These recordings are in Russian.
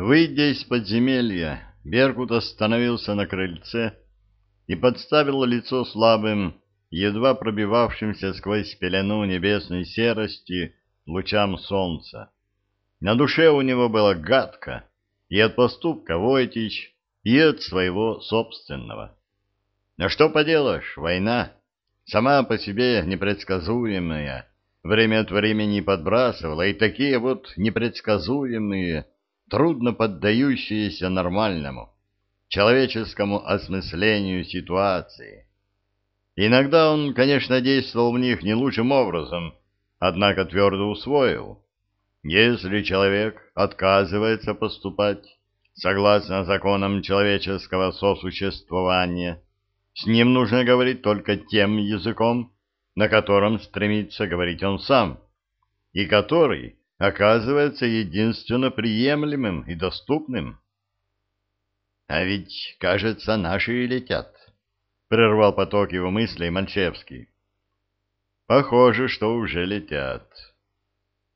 Выйдя из подземелья, Беркут остановился на крыльце и подставил лицо слабым, едва пробивавшимся сквозь пелену небесной серости лучам солнца. На душе у него было гадко и от поступка Войтич, и от своего собственного. Но что поделаешь, война, сама по себе непредсказуемая, время от времени подбрасывала, и такие вот непредсказуемые, трудно поддающиеся нормальному, человеческому осмыслению ситуации. Иногда он, конечно, действовал в них не лучшим образом, однако твердо усвоил. Если человек отказывается поступать согласно законам человеческого сосуществования, с ним нужно говорить только тем языком, на котором стремится говорить он сам, и который оказывается единственно приемлемым и доступным. — А ведь, кажется, наши летят, — прервал поток его мыслей Манчевский. — Похоже, что уже летят.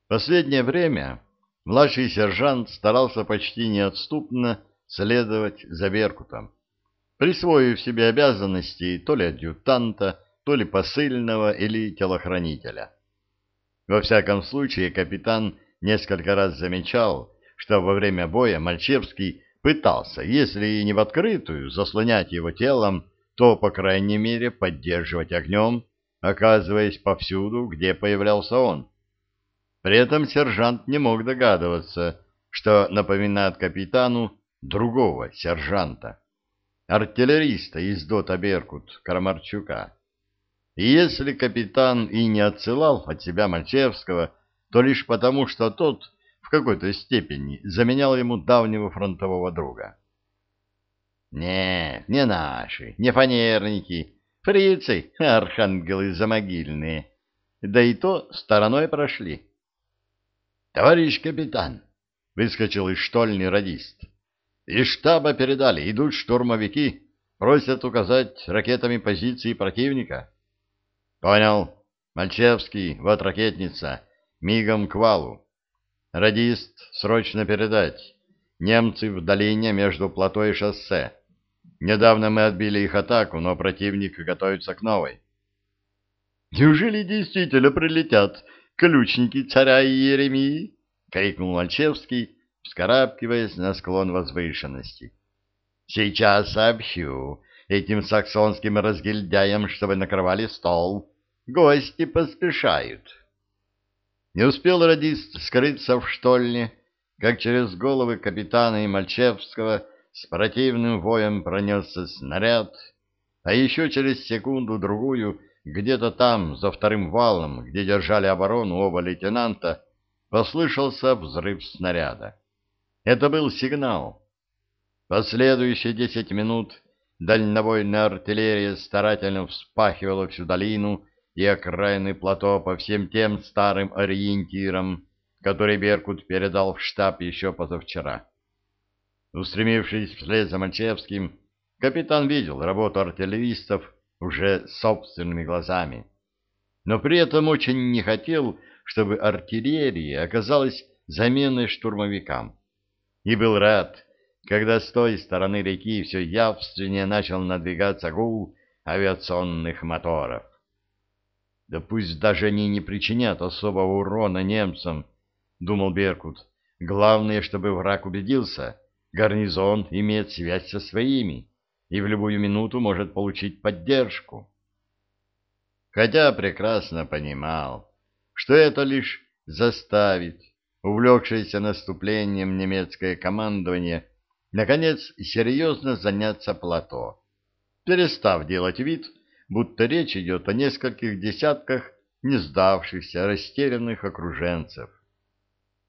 Последнее время младший сержант старался почти неотступно следовать за Беркутом, присвоив себе обязанности то ли адъютанта, то ли посыльного или телохранителя. Во всяком случае, капитан несколько раз замечал, что во время боя Мальчевский пытался, если и не в открытую, заслонять его телом, то, по крайней мере, поддерживать огнем, оказываясь повсюду, где появлялся он. При этом сержант не мог догадываться, что напоминает капитану другого сержанта, артиллериста из дота Беркут Карамарчука. И если капитан и не отсылал от себя Мальчевского, то лишь потому, что тот в какой-то степени заменял ему давнего фронтового друга. «Не, не наши, не фанерники, фрицы, архангелы замогильные, да и то стороной прошли». «Товарищ капитан!» — выскочил из штольни радист. «Из штаба передали, идут штурмовики, просят указать ракетами позиции противника». Понял. Мальчевский, вот ракетница. Мигом к валу. Радист, срочно передать. Немцы в долине между плато и шоссе. Недавно мы отбили их атаку, но противник готовится к новой. Неужели действительно прилетят ключники царя и Еремии? крикнул Мальчевский, вскарабкиваясь на склон возвышенности. Сейчас сообщу этим саксонским разгильдяям, чтобы накрывали стол. Гости поспешают. Не успел радист скрыться в штольне, как через головы капитана и Мальчевского с противным воем пронесся снаряд, а еще через секунду-другую где-то там, за вторым валом, где держали оборону оба лейтенанта, послышался взрыв снаряда. Это был сигнал. Последующие десять минут дальнобойная артиллерия старательно вспахивала всю долину, и окраины плато по всем тем старым ориентирам, которые Беркут передал в штаб еще позавчера. Устремившись вслед за Мальчевским, капитан видел работу артиллеристов уже собственными глазами, но при этом очень не хотел, чтобы артиллерия оказалась заменой штурмовикам, и был рад, когда с той стороны реки все явственнее начал надвигаться гул авиационных моторов. Да пусть даже они не причинят особого урона немцам, думал Беркут. Главное, чтобы враг убедился, гарнизон имеет связь со своими и в любую минуту может получить поддержку. Хотя прекрасно понимал, что это лишь заставит увлекшееся наступлением немецкое командование наконец серьезно заняться плато, перестав делать вид, будто речь идет о нескольких десятках не сдавшихся, растерянных окруженцев.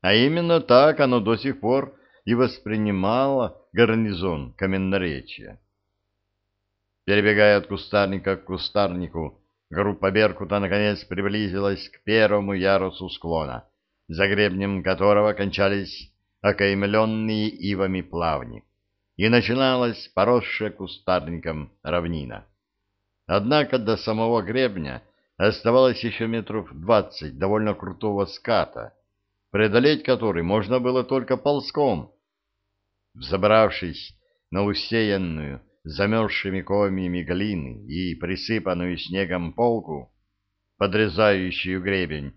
А именно так оно до сих пор и воспринимало гарнизон Каменноречья. Перебегая от кустарника к кустарнику, группа Беркута наконец приблизилась к первому ярусу склона, за гребнем которого кончались окаймленные ивами плавни, и начиналась поросшая кустарником равнина. Однако до самого гребня оставалось еще метров двадцать довольно крутого ската, преодолеть который можно было только ползком, взобравшись на усеянную замерзшими комьями глины и присыпанную снегом полку, подрезающую гребень,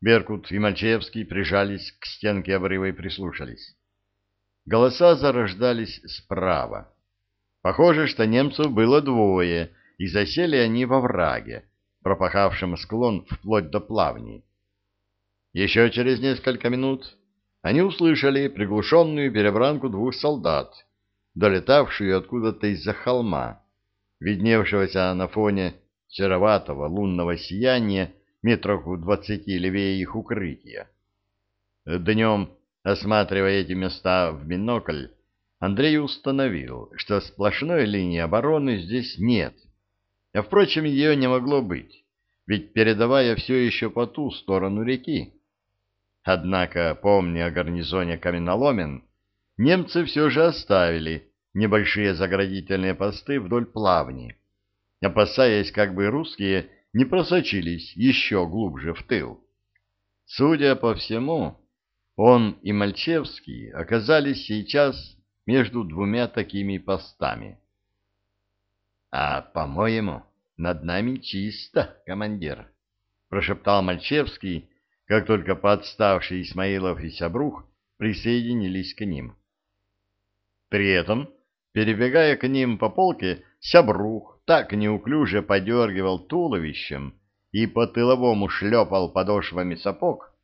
Беркут и Мальчевский прижались к стенке обрыва и прислушались. Голоса зарождались справа. Похоже, что немцев было двое, и засели они во враге, пропахавшем склон вплоть до плавней. Еще через несколько минут они услышали приглушенную перебранку двух солдат, долетавшую откуда-то из-за холма, видневшегося на фоне сероватого лунного сияния метров в двадцати левее их укрытия. Днем, осматривая эти места в бинокль, Андрей установил, что сплошной линии обороны здесь нет. А, впрочем, ее не могло быть, ведь передовая все еще по ту сторону реки. Однако, помня о гарнизоне каменоломен, немцы все же оставили небольшие заградительные посты вдоль плавни, опасаясь, как бы русские не просочились еще глубже в тыл. Судя по всему, он и Мальчевский оказались сейчас между двумя такими постами. — А, по-моему, над нами чисто, командир, — прошептал Мальчевский, как только подставший Исмаилов и Сябрух присоединились к ним. При этом, перебегая к ним по полке, Сябрух так неуклюже подергивал туловищем и по-тыловому шлепал подошвами сапог,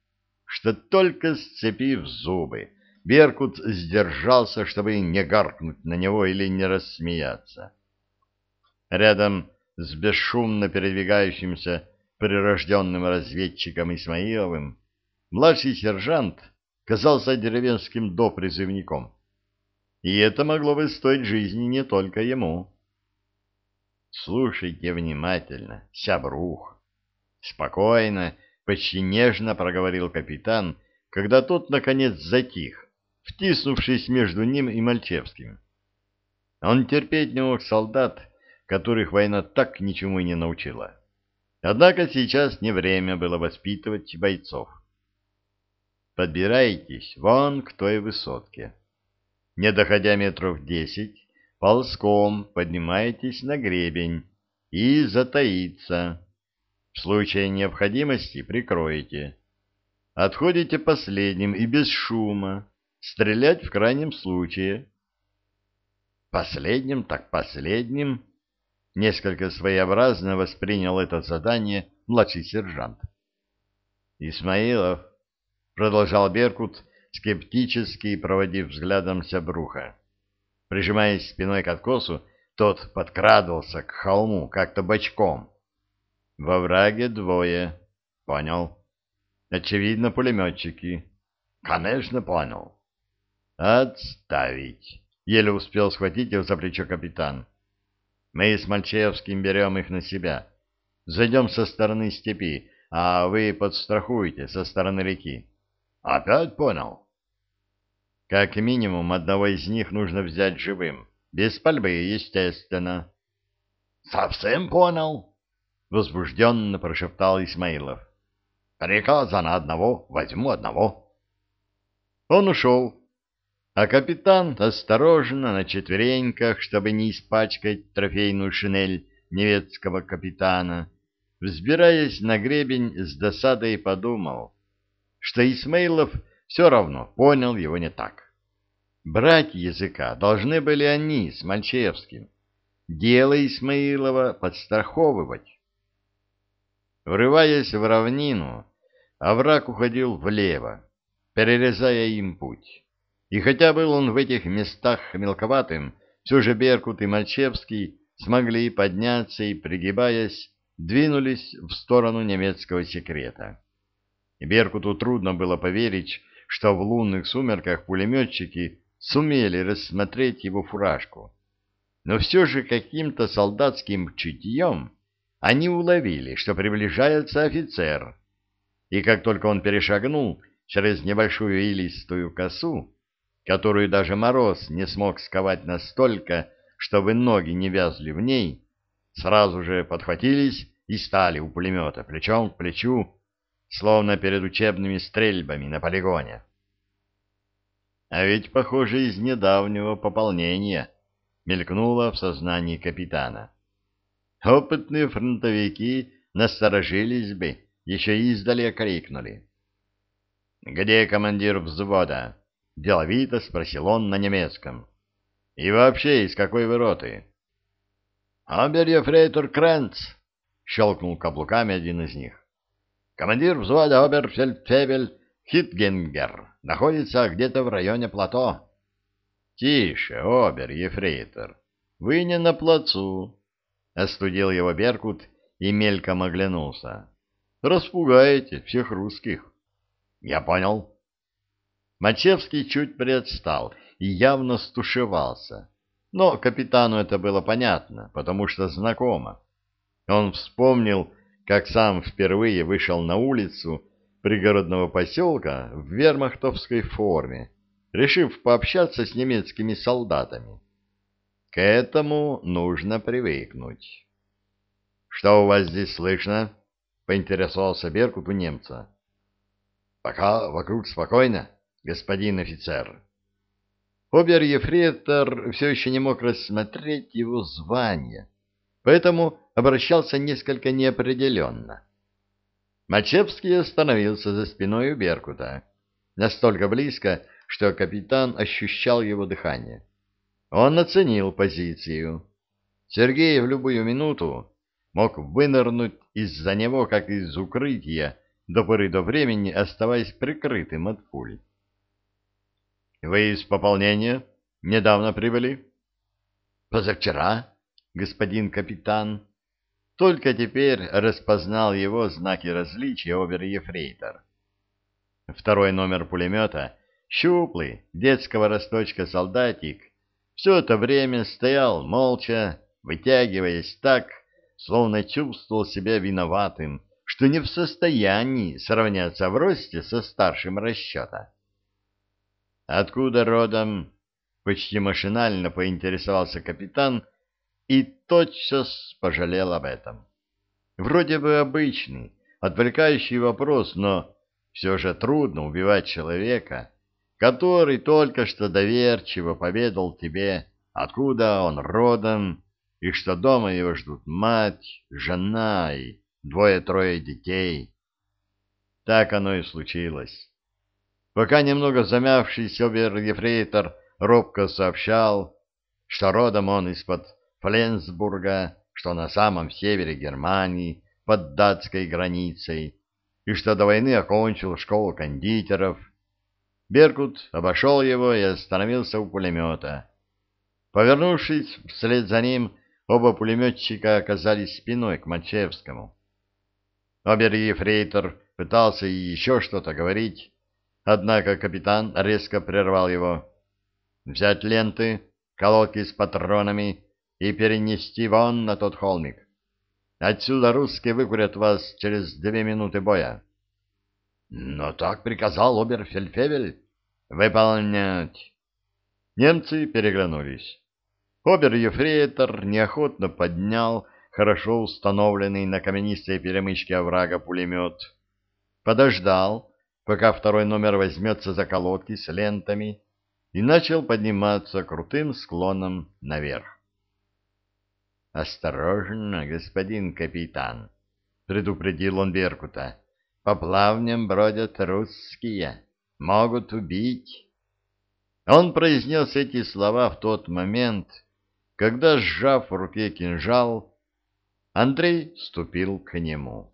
что только сцепив зубы, Беркут сдержался, чтобы не гаркнуть на него или не рассмеяться. Рядом с бесшумно передвигающимся прирожденным разведчиком Исмаиловым младший сержант казался деревенским допризывником. И это могло бы стоить жизни не только ему. Слушайте внимательно, сябрух. Спокойно, почти нежно проговорил капитан, когда тот, наконец, затих, втиснувшись между ним и Мальчевским. Он терпеть не мог солдат, которых война так ничему и не научила. Однако сейчас не время было воспитывать бойцов. Подбирайтесь вон к той высотке. Не доходя метров десять, ползком поднимаетесь на гребень и затаиться. В случае необходимости прикроете. Отходите последним и без шума. Стрелять в крайнем случае. Последним так последним. Несколько своеобразно воспринял это задание младший сержант. Исмаилов, продолжал Беркут, скептически проводив взглядом Сябруха. Прижимаясь спиной к откосу, тот подкрадывался к холму как-то бочком. Во враге двое. Понял. Очевидно, пулеметчики. Конечно, понял. Отставить. Еле успел схватить его за плечо капитан. Мы с Мальчевским берем их на себя. Зайдем со стороны степи, а вы подстрахуете со стороны реки. Опять понял. Как минимум одного из них нужно взять живым. Без пальбы, естественно. Совсем понял? Возбужденно прошептал Исмаилов. Приказа на одного, возьму одного. Он ушел, а капитан осторожно на четвереньках, чтобы не испачкать трофейную шинель немецкого капитана, взбираясь на гребень с досадой подумал, что Исмаилов все равно понял его не так. Брать языка должны были они с Мальчевским, дело Исмаилова подстраховывать. Врываясь в равнину, овраг уходил влево, перерезая им путь. И хотя был он в этих местах мелковатым, все же Беркут и Мальчевский смогли подняться и, пригибаясь, двинулись в сторону немецкого секрета. Беркуту трудно было поверить, что в лунных сумерках пулеметчики сумели рассмотреть его фуражку. Но все же каким-то солдатским чутьем они уловили, что приближается офицер. И как только он перешагнул через небольшую илистую косу, которую даже мороз не смог сковать настолько, чтобы ноги не вязли в ней, сразу же подхватились и стали у пулемета плечом к плечу, словно перед учебными стрельбами на полигоне. А ведь, похоже, из недавнего пополнения мелькнуло в сознании капитана. Опытные фронтовики насторожились бы, еще издали крикнули. «Где командир взвода?» — деловито спросил он на немецком. «И вообще, из какой вы роты?» «Обер-ефрейтор Кренц!» — щелкнул каблуками один из них. «Командир взвода оберфельдфебель Хитгенгер находится где-то в районе плато». «Тише, обер-ефрейтор, вы не на плацу!» — остудил его Беркут и мельком оглянулся. «Распугаете всех русских». Я понял. Мачевский чуть приотстал и явно стушевался. Но капитану это было понятно, потому что знакомо. Он вспомнил, как сам впервые вышел на улицу пригородного поселка в вермахтовской форме, решив пообщаться с немецкими солдатами. К этому нужно привыкнуть. — Что у вас здесь слышно? — поинтересовался Беркут у немца. Пока вокруг спокойно, господин офицер. Обер-ефрейтор все еще не мог рассмотреть его звание, поэтому обращался несколько неопределенно. Мачевский остановился за спиной у Беркута, настолько близко, что капитан ощущал его дыхание. Он оценил позицию. Сергей в любую минуту мог вынырнуть из-за него, как из укрытия, до поры до времени оставаясь прикрытым от пуль. «Вы из пополнения недавно прибыли?» «Позавчера, господин капитан». Только теперь распознал его знаки различия обер-ефрейтор. Второй номер пулемета, щуплый, детского росточка солдатик, все это время стоял молча, вытягиваясь так, словно чувствовал себя виноватым что не в состоянии сравняться в росте со старшим расчета. «Откуда родом?» — почти машинально поинтересовался капитан и тотчас пожалел об этом. Вроде бы обычный, отвлекающий вопрос, но все же трудно убивать человека, который только что доверчиво поведал тебе, откуда он родом, и что дома его ждут мать, жена и двое-трое детей. Так оно и случилось. Пока немного замявшийся обер-ефрейтор робко сообщал, что родом он из-под Фленсбурга, что на самом севере Германии, под датской границей, и что до войны окончил школу кондитеров. Беркут обошел его и остановился у пулемета. Повернувшись вслед за ним, оба пулеметчика оказались спиной к Мачевскому. Обер-ефрейтор пытался еще что-то говорить, однако капитан резко прервал его. «Взять ленты, колодки с патронами и перенести вон на тот холмик. Отсюда русские выкурят вас через две минуты боя». «Но так приказал обер-фельдфебель. Выполнять». Немцы переглянулись. Обер-ефрейтор неохотно поднял хорошо установленный на каменистой перемычке оврага пулемет, подождал, пока второй номер возьмется за колодки с лентами, и начал подниматься крутым склоном наверх. «Осторожно, господин капитан!» — предупредил он Беркута. «По плавням бродят русские, могут убить». Он произнес эти слова в тот момент, когда, сжав в руке кинжал, Андрей ступил к нему.